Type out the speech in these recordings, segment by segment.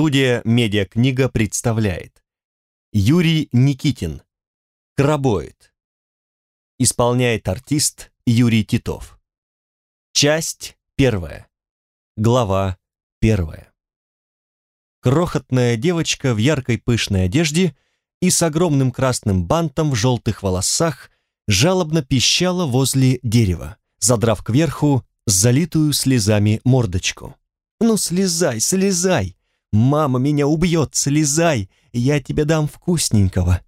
Студия «Медиакнига» представляет. Юрий Никитин. Крабоид. Исполняет артист Юрий Титов. Часть первая. Глава первая. Крохотная девочка в яркой пышной одежде и с огромным красным бантом в желтых волосах жалобно пищала возле дерева, задрав кверху залитую слезами мордочку. «Ну, слезай, слезай! Мама меня убьет, слезай! Я тебе дам вкусненького!»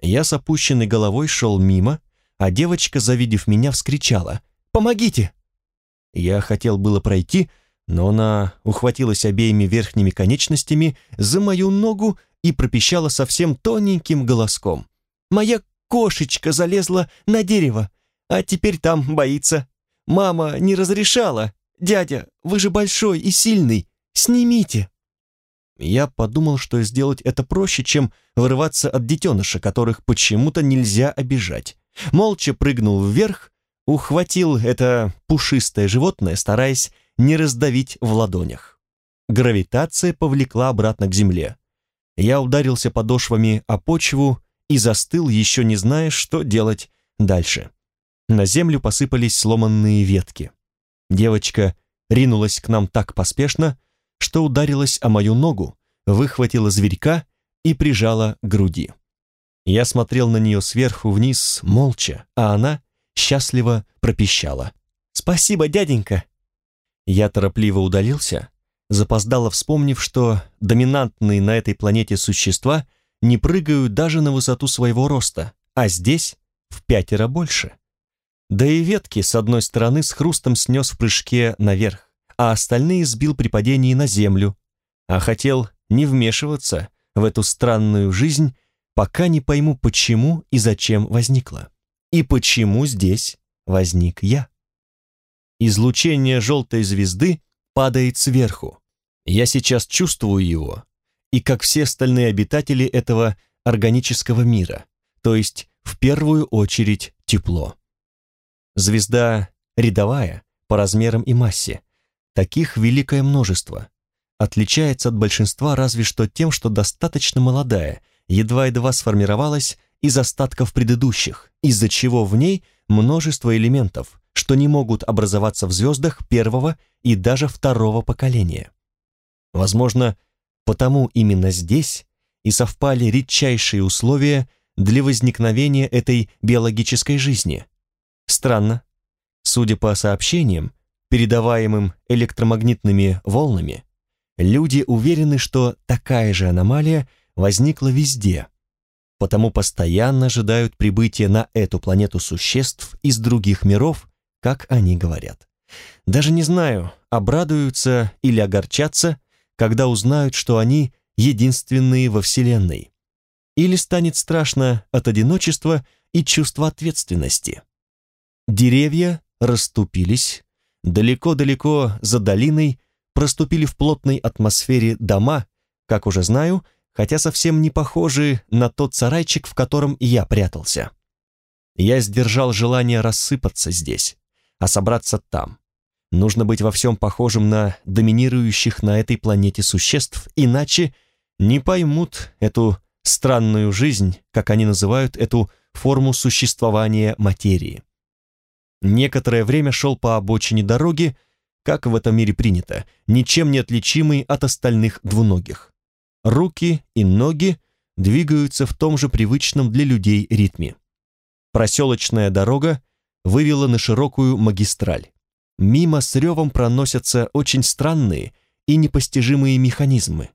Я с опущенной головой шел мимо, а девочка, завидев меня, вскричала «Помогите!» Я хотел было пройти, но она ухватилась обеими верхними конечностями за мою ногу и пропищала совсем тоненьким голоском. «Моя кошечка залезла на дерево, а теперь там боится. Мама не разрешала. Дядя, вы же большой и сильный, снимите!» Я подумал, что сделать это проще, чем вырываться от детеныша, которых почему-то нельзя обижать. Молча прыгнул вверх, ухватил это пушистое животное, стараясь не раздавить в ладонях. Гравитация повлекла обратно к земле. Я ударился подошвами о почву и застыл, еще не зная, что делать дальше. На землю посыпались сломанные ветки. Девочка ринулась к нам так поспешно, что ударилась о мою ногу, выхватила зверька и прижала к груди. Я смотрел на нее сверху вниз, молча, а она счастливо пропищала. «Спасибо, дяденька!» Я торопливо удалился, запоздало вспомнив, что доминантные на этой планете существа не прыгают даже на высоту своего роста, а здесь в пятеро больше. Да и ветки с одной стороны с хрустом снес в прыжке наверх, а остальные сбил при падении на землю, а хотел не вмешиваться в эту странную жизнь, пока не пойму, почему и зачем возникла. И почему здесь возник я. Излучение желтой звезды падает сверху. Я сейчас чувствую его, и как все остальные обитатели этого органического мира, то есть в первую очередь тепло. Звезда рядовая по размерам и массе. Таких великое множество. Отличается от большинства разве что тем, что достаточно молодая, едва-едва сформировалась из остатков предыдущих, из-за чего в ней множество элементов, что не могут образоваться в звездах первого и даже второго поколения. Возможно, потому именно здесь и совпали редчайшие условия для возникновения этой биологической жизни – Странно. Судя по сообщениям, передаваемым электромагнитными волнами, люди уверены, что такая же аномалия возникла везде, потому постоянно ожидают прибытия на эту планету существ из других миров, как они говорят. Даже не знаю, обрадуются или огорчатся, когда узнают, что они единственные во Вселенной. Или станет страшно от одиночества и чувства ответственности. Деревья расступились, далеко-далеко за долиной проступили в плотной атмосфере дома, как уже знаю, хотя совсем не похожи на тот сарайчик, в котором я прятался. Я сдержал желание рассыпаться здесь, а собраться там. Нужно быть во всем похожим на доминирующих на этой планете существ, иначе не поймут эту странную жизнь, как они называют эту форму существования материи. Некоторое время шел по обочине дороги, как в этом мире принято, ничем не отличимый от остальных двуногих. Руки и ноги двигаются в том же привычном для людей ритме. Проселочная дорога вывела на широкую магистраль. Мимо с ревом проносятся очень странные и непостижимые механизмы.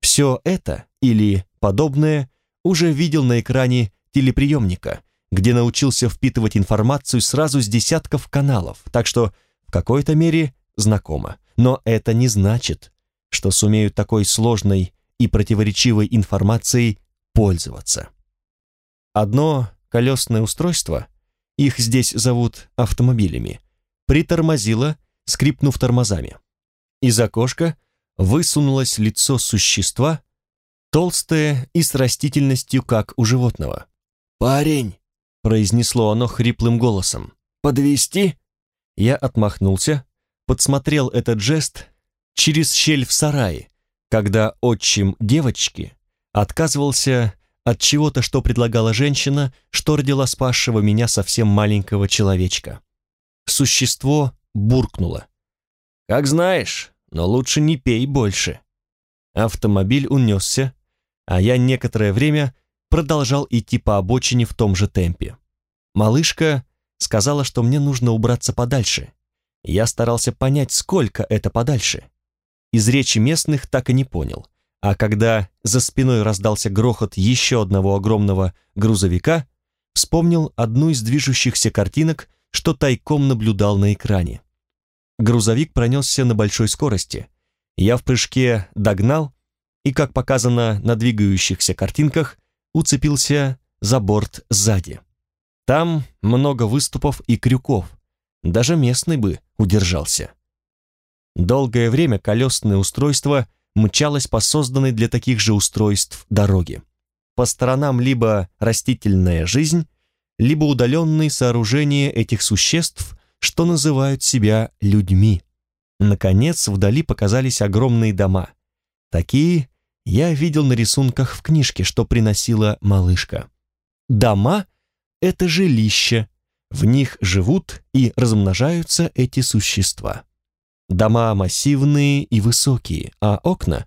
Все это, или подобное, уже видел на экране телеприемника – где научился впитывать информацию сразу с десятков каналов, так что в какой-то мере знакомо. Но это не значит, что сумею такой сложной и противоречивой информацией пользоваться. Одно колесное устройство, их здесь зовут автомобилями, притормозило, скрипнув тормозами. Из окошка высунулось лицо существа, толстое и с растительностью, как у животного. «Парень!» Произнесло оно хриплым голосом. «Подвести?» Я отмахнулся, подсмотрел этот жест через щель в сарае, когда отчим девочки отказывался от чего-то, что предлагала женщина, что родила спасшего меня совсем маленького человечка. Существо буркнуло. «Как знаешь, но лучше не пей больше». Автомобиль унесся, а я некоторое время продолжал идти по обочине в том же темпе. Малышка сказала, что мне нужно убраться подальше. Я старался понять, сколько это подальше. Из речи местных так и не понял. А когда за спиной раздался грохот еще одного огромного грузовика, вспомнил одну из движущихся картинок, что тайком наблюдал на экране. Грузовик пронесся на большой скорости. Я в прыжке догнал и, как показано на двигающихся картинках, уцепился за борт сзади. Там много выступов и крюков. Даже местный бы удержался. Долгое время колесное устройство мчалось по созданной для таких же устройств дороге. По сторонам либо растительная жизнь, либо удаленные сооружения этих существ, что называют себя людьми. Наконец, вдали показались огромные дома. Такие я видел на рисунках в книжке, что приносила малышка. Дома — это жилища, в них живут и размножаются эти существа. Дома массивные и высокие, а окна,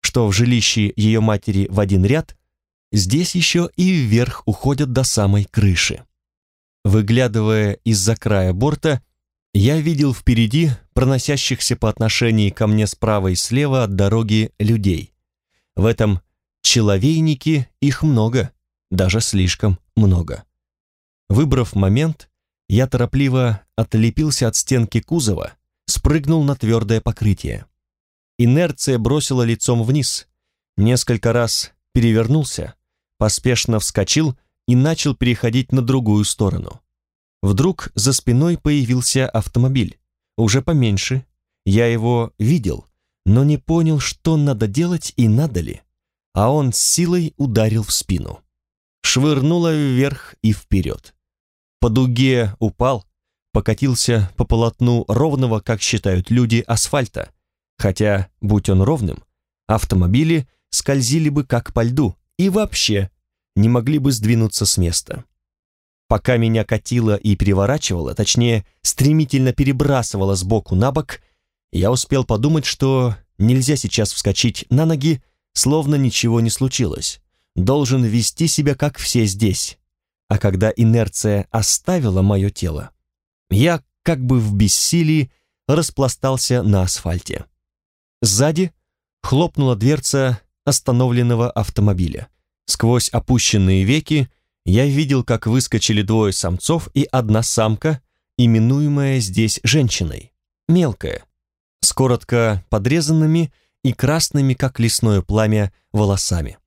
что в жилище ее матери в один ряд, здесь еще и вверх уходят до самой крыши. Выглядывая из-за края борта, я видел впереди проносящихся по отношению ко мне справа и слева от дороги людей. В этом человейнике их много, даже слишком много. Выбрав момент, я торопливо отлепился от стенки кузова, спрыгнул на твердое покрытие. Инерция бросила лицом вниз, несколько раз перевернулся, поспешно вскочил и начал переходить на другую сторону. Вдруг за спиной появился автомобиль, уже поменьше. Я его видел, но не понял, что надо делать и надо ли, а он с силой ударил в спину. Швырнуло вверх и вперед по дуге упал, покатился по полотну ровного, как считают люди, асфальта, хотя, будь он ровным, автомобили скользили бы как по льду и вообще не могли бы сдвинуться с места. Пока меня катило и переворачивало, точнее, стремительно перебрасывало с боку на бок, я успел подумать, что нельзя сейчас вскочить на ноги, словно ничего не случилось. Должен вести себя, как все здесь, а когда инерция оставила мое тело, я, как бы в бессилии, распластался на асфальте. Сзади хлопнула дверца остановленного автомобиля. Сквозь опущенные веки я видел, как выскочили двое самцов и одна самка, именуемая здесь женщиной, мелкая, с коротко подрезанными и красными, как лесное пламя, волосами.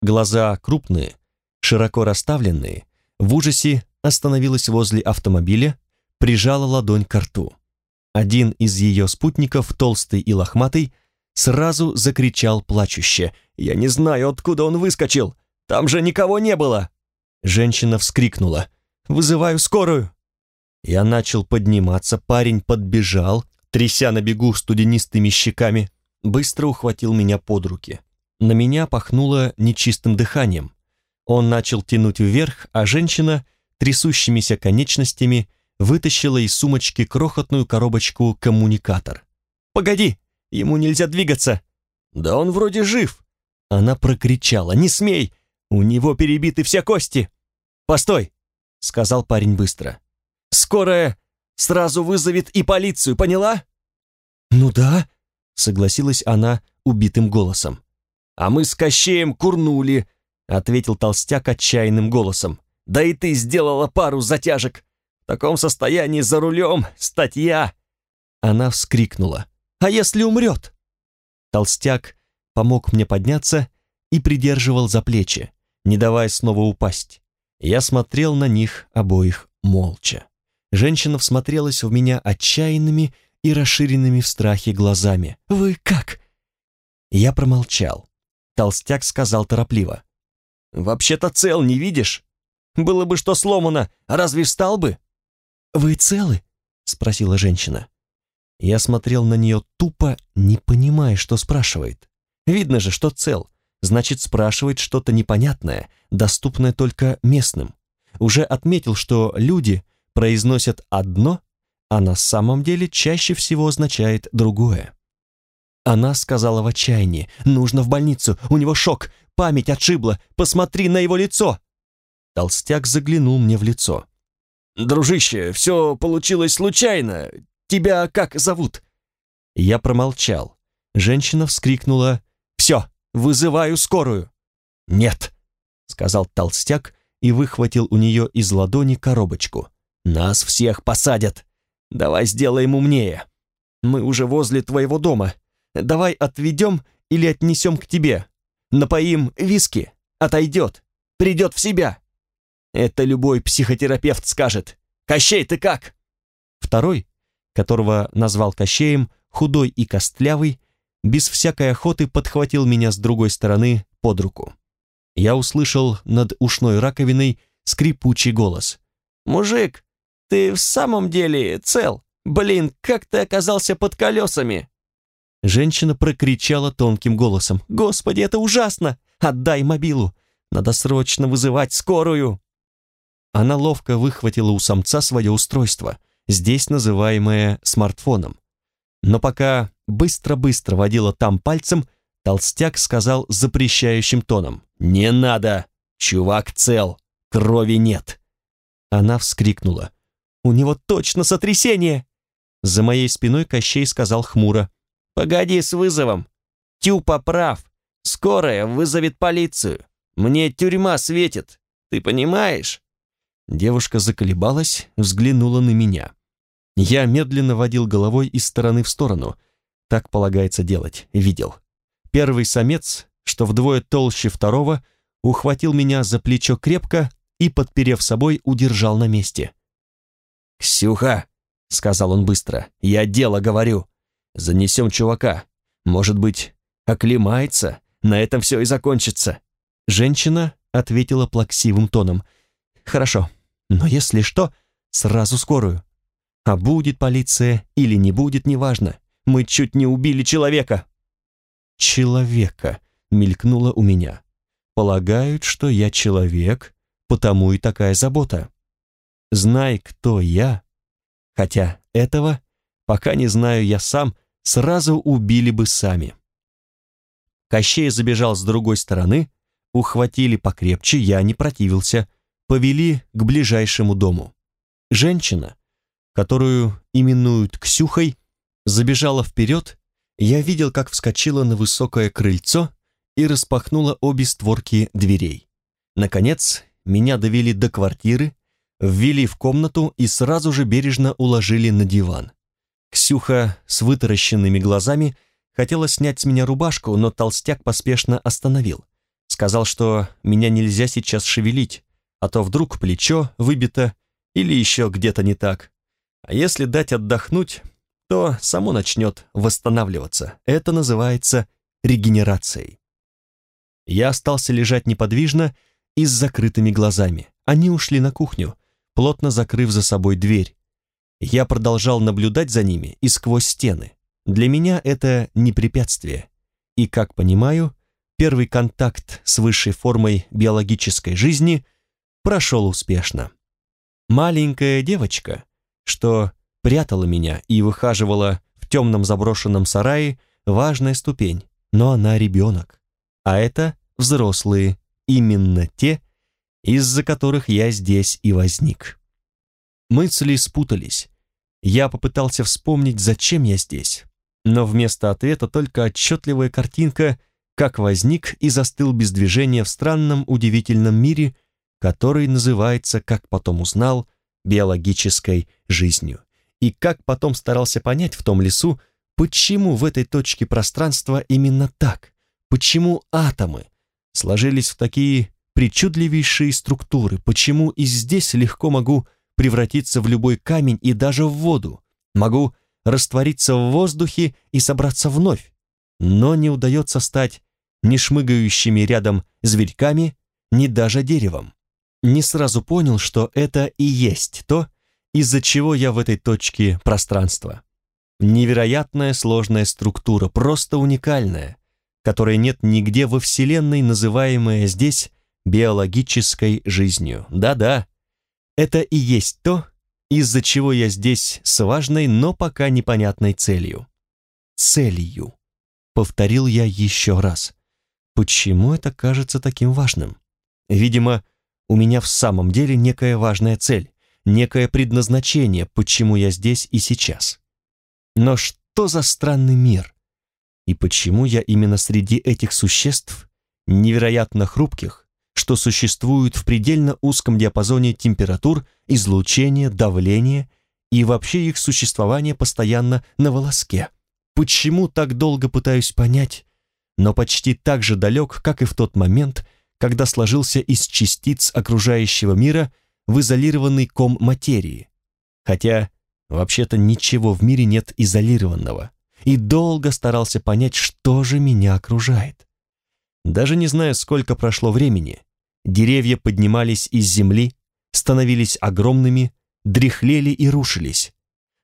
Глаза крупные, широко расставленные, в ужасе остановилась возле автомобиля, прижала ладонь к рту. Один из ее спутников, толстый и лохматый, сразу закричал плачуще. «Я не знаю, откуда он выскочил! Там же никого не было!» Женщина вскрикнула. «Вызываю скорую!» Я начал подниматься, парень подбежал, тряся на бегу студенистыми щеками, быстро ухватил меня под руки. На меня пахнуло нечистым дыханием. Он начал тянуть вверх, а женщина, трясущимися конечностями, вытащила из сумочки крохотную коробочку-коммуникатор. «Погоди, ему нельзя двигаться!» «Да он вроде жив!» Она прокричала. «Не смей! У него перебиты все кости!» «Постой!» — сказал парень быстро. «Скорая сразу вызовет и полицию, поняла?» «Ну да», — согласилась она убитым голосом. «А мы с Кощеем курнули, ответил толстяк отчаянным голосом. «Да и ты сделала пару затяжек! В таком состоянии за рулем статья!» Она вскрикнула. «А если умрет?» Толстяк помог мне подняться и придерживал за плечи, не давая снова упасть. Я смотрел на них обоих молча. Женщина всмотрелась в меня отчаянными и расширенными в страхе глазами. «Вы как?» Я промолчал. Толстяк сказал торопливо. «Вообще-то цел, не видишь? Было бы что сломано, разве встал бы?» «Вы целы?» — спросила женщина. Я смотрел на нее тупо, не понимая, что спрашивает. Видно же, что цел. Значит, спрашивает что-то непонятное, доступное только местным. Уже отметил, что люди произносят одно, а на самом деле чаще всего означает другое. Она сказала в отчаянии, «Нужно в больницу, у него шок, память отшибла, посмотри на его лицо!» Толстяк заглянул мне в лицо. «Дружище, все получилось случайно. Тебя как зовут?» Я промолчал. Женщина вскрикнула «Все, вызываю скорую!» «Нет!» — сказал толстяк и выхватил у нее из ладони коробочку. «Нас всех посадят! Давай сделаем умнее! Мы уже возле твоего дома. Давай отведем или отнесем к тебе. Напоим виски, отойдет, придет в себя!» Это любой психотерапевт скажет. «Кощей, ты как?» Второй, которого назвал Кощеем, худой и костлявый, без всякой охоты подхватил меня с другой стороны под руку. Я услышал над ушной раковиной скрипучий голос. «Мужик, ты в самом деле цел? Блин, как ты оказался под колесами?» Женщина прокричала тонким голосом. «Господи, это ужасно! Отдай мобилу! Надо срочно вызывать скорую!» Она ловко выхватила у самца свое устройство, здесь называемое смартфоном. Но пока быстро-быстро водила там пальцем, толстяк сказал запрещающим тоном «Не надо! Чувак цел! Крови нет!» Она вскрикнула. «У него точно сотрясение!» За моей спиной Кощей сказал хмуро. «Погоди с вызовом! Тюпа прав! Скорая вызовет полицию! Мне тюрьма светит! Ты понимаешь?» Девушка заколебалась, взглянула на меня. Я медленно водил головой из стороны в сторону. Так полагается делать, видел. Первый самец, что вдвое толще второго, ухватил меня за плечо крепко и, подперев собой, удержал на месте. «Ксюха!» — сказал он быстро. «Я дело говорю. Занесем чувака. Может быть, оклемается? На этом все и закончится». Женщина ответила плаксивым тоном. «Хорошо, но если что, сразу скорую. А будет полиция или не будет, неважно. Мы чуть не убили человека». «Человека», — мелькнуло у меня. «Полагают, что я человек, потому и такая забота. Знай, кто я, хотя этого, пока не знаю я сам, сразу убили бы сами». Кощей забежал с другой стороны, ухватили покрепче, я не противился, повели к ближайшему дому. Женщина, которую именуют Ксюхой, забежала вперед, я видел, как вскочила на высокое крыльцо и распахнула обе створки дверей. Наконец, меня довели до квартиры, ввели в комнату и сразу же бережно уложили на диван. Ксюха с вытаращенными глазами хотела снять с меня рубашку, но толстяк поспешно остановил. Сказал, что меня нельзя сейчас шевелить, а то вдруг плечо выбито или еще где-то не так. А если дать отдохнуть, то само начнет восстанавливаться. Это называется регенерацией. Я остался лежать неподвижно и с закрытыми глазами. Они ушли на кухню, плотно закрыв за собой дверь. Я продолжал наблюдать за ними и сквозь стены. Для меня это не препятствие. И, как понимаю, первый контакт с высшей формой биологической жизни прошел успешно. Маленькая девочка, что прятала меня и выхаживала в темном заброшенном сарае, важная ступень, но она ребенок. А это взрослые, именно те, из-за которых я здесь и возник. Мысли спутались. Я попытался вспомнить, зачем я здесь, но вместо ответа только отчетливая картинка, как возник и застыл без движения в странном удивительном мире, который называется, как потом узнал, биологической жизнью. И как потом старался понять в том лесу, почему в этой точке пространства именно так, почему атомы сложились в такие причудливейшие структуры, почему и здесь легко могу превратиться в любой камень и даже в воду, могу раствориться в воздухе и собраться вновь, но не удается стать ни шмыгающими рядом зверьками, ни даже деревом не сразу понял, что это и есть то, из-за чего я в этой точке пространства. Невероятная сложная структура, просто уникальная. которой нет нигде во Вселенной, называемая здесь биологической жизнью. Да-да, это и есть то, из-за чего я здесь с важной, но пока непонятной целью. Целью. Повторил я еще раз. Почему это кажется таким важным? Видимо, у меня в самом деле некая важная цель, некое предназначение, почему я здесь и сейчас. Но что за странный мир? И почему я именно среди этих существ, невероятно хрупких, что существуют в предельно узком диапазоне температур, излучения, давления и вообще их существование постоянно на волоске? Почему так долго пытаюсь понять, но почти так же далек, как и в тот момент, когда сложился из частиц окружающего мира в изолированный ком материи. Хотя, вообще-то, ничего в мире нет изолированного. И долго старался понять, что же меня окружает. Даже не зная, сколько прошло времени, деревья поднимались из земли, становились огромными, дряхлели и рушились.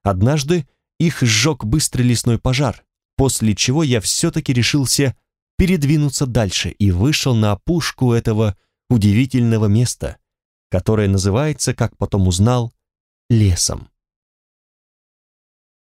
Однажды их сжег быстрый лесной пожар, после чего я все-таки решился передвинуться дальше и вышел на опушку этого удивительного места, которое называется, как потом узнал, лесом.